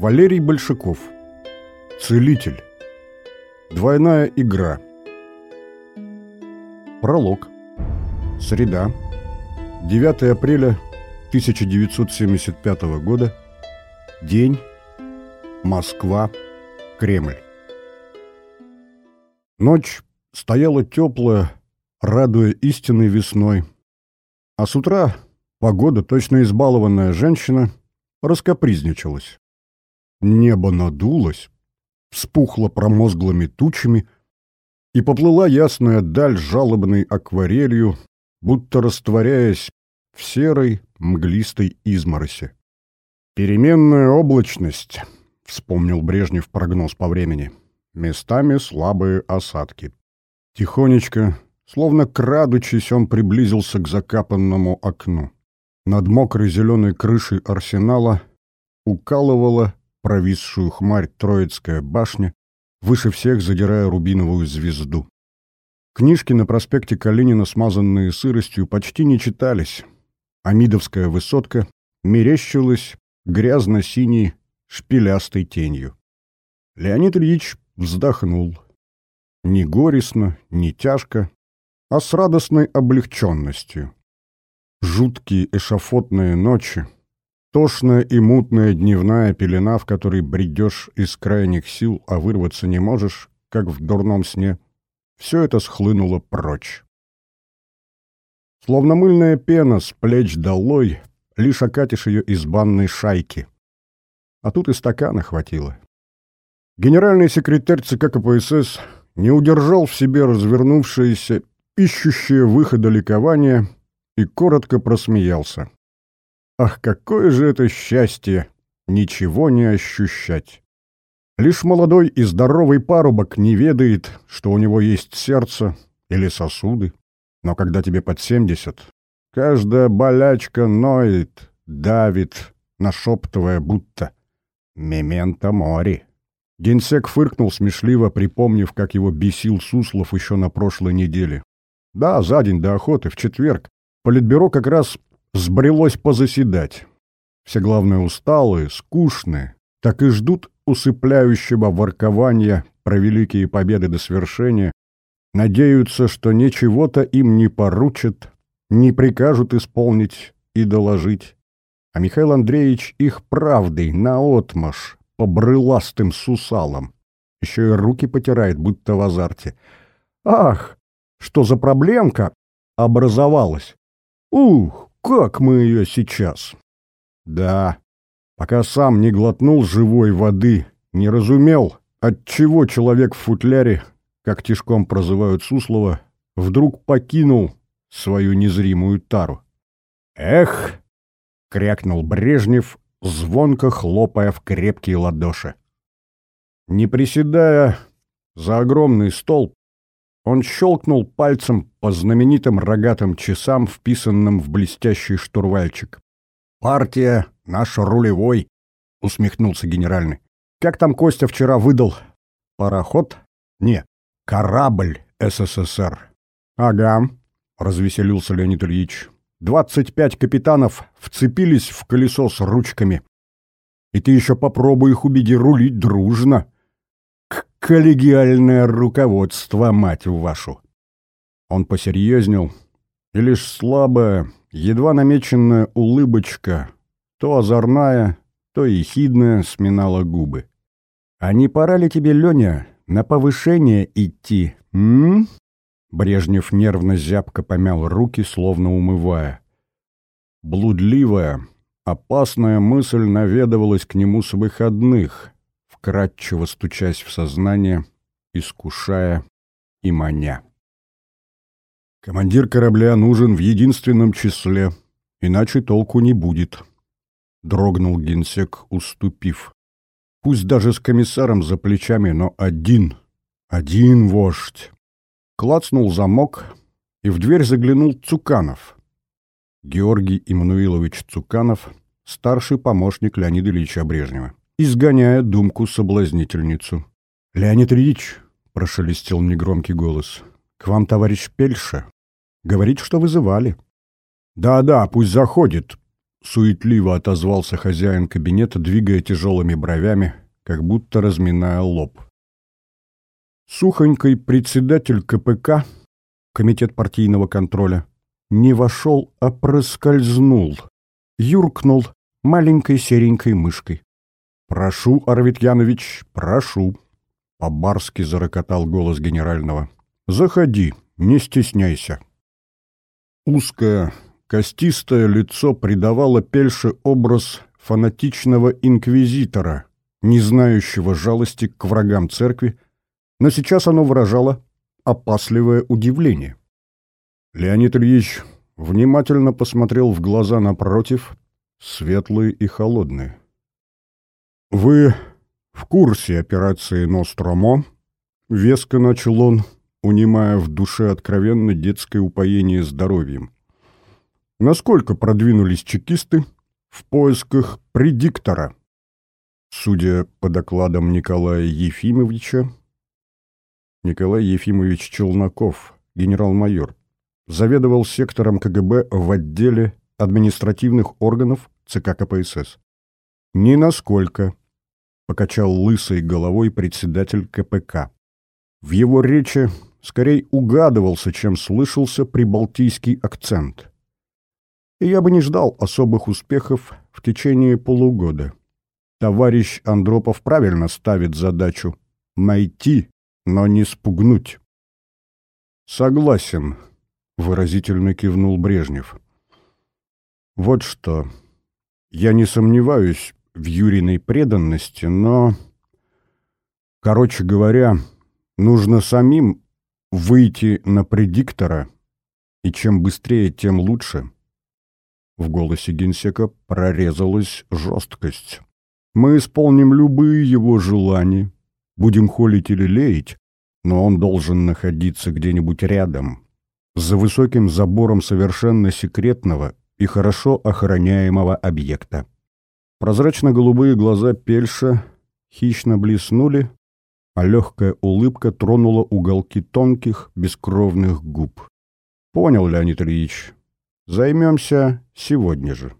Валерий Большаков. Целитель. Двойная игра. Пролог. Среда. 9 апреля 1975 года. День. Москва. Кремль. Ночь стояла теплая, радуя истинной весной. А с утра погода, точно избалованная женщина, раскопризничалась. Небо надулось, вспухло промозглыми тучами, и поплыла ясная даль жалобной акварелью, будто растворяясь в серой мглистой измороси. «Переменная облачность», — вспомнил Брежнев прогноз по времени. «Местами слабые осадки». Тихонечко, словно крадучись, он приблизился к закапанному окну. Над мокрой зеленой крышей арсенала укалывала провисшую хмарь Троицкая башня, выше всех задирая рубиновую звезду. Книжки на проспекте Калинина, смазанные сыростью, почти не читались. Амидовская высотка мерещилась грязно-синей шпилястой тенью. Леонид Ильич вздохнул. Не горестно, не тяжко, а с радостной облегченностью. Жуткие эшафотные ночи — Тошная и мутная дневная пелена, в которой бредешь из крайних сил, а вырваться не можешь, как в дурном сне, все это схлынуло прочь. Словно мыльная пена с плеч долой, лишь окатишь ее из банной шайки. А тут и стакана хватило. Генеральный секретарь ЦК КПСС не удержал в себе развернувшееся, ищущее выхода ликование и коротко просмеялся. Ах, какое же это счастье ничего не ощущать! Лишь молодой и здоровый парубок не ведает, что у него есть сердце или сосуды. Но когда тебе под семьдесят, каждая болячка ноет, давит, нашептывая будто «Мементо мори». Генсек фыркнул смешливо, припомнив, как его бесил Суслов еще на прошлой неделе. Да, за день до охоты, в четверг, Политбюро как раз сбрелось позаседать. Все, главное, усталые, скучные, так и ждут усыпляющего воркования про великие победы до свершения, надеются, что ничего-то им не поручат, не прикажут исполнить и доложить. А Михаил Андреевич их правдой наотмашь по брыластым сусалам. Еще и руки потирает, будто в азарте. Ах, что за проблемка образовалась! Ух, как мы ее сейчас? Да, пока сам не глотнул живой воды, не разумел, отчего человек в футляре, как тишком прозывают Суслова, вдруг покинул свою незримую тару. «Эх!» — крякнул Брежнев, звонко хлопая в крепкие ладоши. Не приседая за огромный стол, он щелкнул пальцем по знаменитым рогатым часам, вписанным в блестящий штурвальчик. «Партия, наш рулевой», — усмехнулся генеральный. «Как там Костя вчера выдал? Пароход? Не, корабль СССР». «Ага», — развеселился Леонид Ильич. «Двадцать пять капитанов вцепились в колесо с ручками. И ты еще попробуй их убеди рулить дружно» коллегиальное руководство, мать вашу!» Он посерьезнел, и лишь слабая, едва намеченная улыбочка, то озорная, то ехидная, сминала губы. «А не пора ли тебе, Леня, на повышение идти, м?» Брежнев нервно-зябко помял руки, словно умывая. Блудливая, опасная мысль наведывалась к нему с выходных — вкрадчиво стучась в сознание, искушая и маня. Командир корабля нужен в единственном числе, иначе толку не будет. Дрогнул генсек, уступив. Пусть даже с комиссаром за плечами, но один, один вождь. Клацнул замок, и в дверь заглянул Цуканов. Георгий Иммануилович Цуканов, старший помощник Леонида Ильича Брежнева изгоняя думку-соблазнительницу. «Леонид Ильич», — прошелестел негромкий голос, — «к вам товарищ Пельша. Говорит, что вызывали». «Да-да, пусть заходит», суетливо отозвался хозяин кабинета, двигая тяжелыми бровями, как будто разминая лоб. Сухонький председатель КПК, Комитет партийного контроля, не вошел, а проскользнул, юркнул маленькой серенькой мышкой. «Прошу, Арвид Янович, прошу!» По-барски зарокотал голос генерального. «Заходи, не стесняйся!» Узкое, костистое лицо придавало Пельше образ фанатичного инквизитора, не знающего жалости к врагам церкви, но сейчас оно выражало опасливое удивление. Леонид Ильич внимательно посмотрел в глаза напротив, светлые и холодные. «Вы в курсе операции «Ностромо»?» — веско начал он, унимая в душе откровенно детское упоение здоровьем. «Насколько продвинулись чекисты в поисках предиктора?» Судя по докладам Николая Ефимовича, Николай Ефимович Челноков, генерал-майор, заведовал сектором КГБ в отделе административных органов ЦК КПСС. «Ни насколько», — покачал лысой головой председатель КПК. В его речи скорее угадывался, чем слышался прибалтийский акцент. И я бы не ждал особых успехов в течение полугода. Товарищ Андропов правильно ставит задачу — найти но не спугнуть. «Согласен», — выразительно кивнул Брежнев. «Вот что. Я не сомневаюсь в Юриной преданности, но... Короче говоря, нужно самим выйти на предиктора, и чем быстрее, тем лучше». В голосе генсека прорезалась жесткость. «Мы исполним любые его желания, Будем холить или леять, но он должен находиться где-нибудь рядом, за высоким забором совершенно секретного и хорошо охраняемого объекта. Прозрачно-голубые глаза Пельша хищно блеснули, а легкая улыбка тронула уголки тонких, бескровных губ. «Понял, Леонид Ильич. Займемся сегодня же».